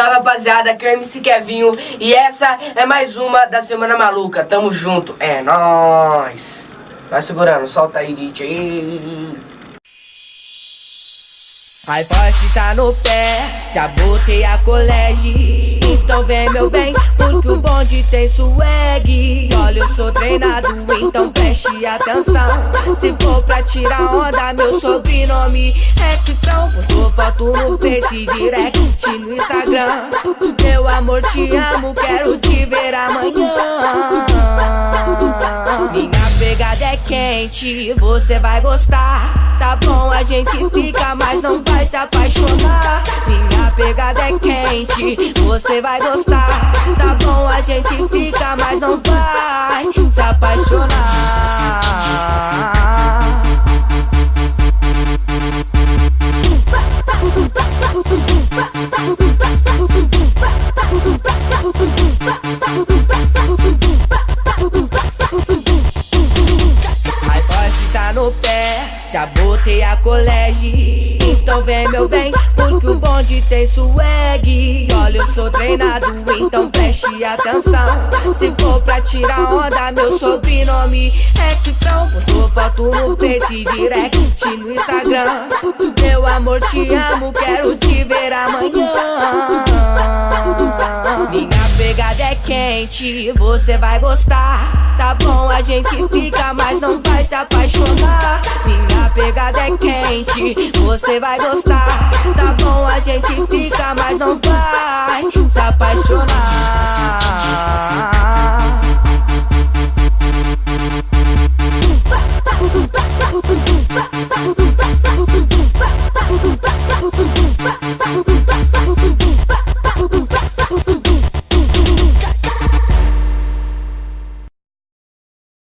Salve rapaziada, aqui é o MC Kevinho e essa é mais uma da Semana Maluca. Tamo junto, é nóis. Vai segurando, solta aí, DJ. A voz tá no pé, já botei a colégio. Então vem meu bem, porque o bonde tem swag. Olha, eu sou treinado, então preste atenção. Se for pra tirar onda, meu sobrenome é Cifrão. Postou foto no Face Direct no Instagram. Meu amor, te amo, quero te ver amanhã. Minha pegada é quente, você vai gostar. Tá bom, a gente fica, mas não vai se apaixonar. Minha pegada é quente, você vai gostar. Tá bom, a gente fica, mas não vai se apaixonar. no pé, já botei a colégio. Então vem meu bem, porque o bonde tem swag. Olha, eu sou treinado, então preste atenção. Se for pra tirar onda, meu sobrenome é Cifrão. Postou foto no Face Direct no Instagram. Meu amor, te amo, quero te ver amanhã. Minha pegada é quente, você vai gostar. Tá bom, a gente fica, mas não vai se apaixonar. Minha pegada é quente, você vai gostar. Tá bom, a gente fica, mas não vai se apaixonar.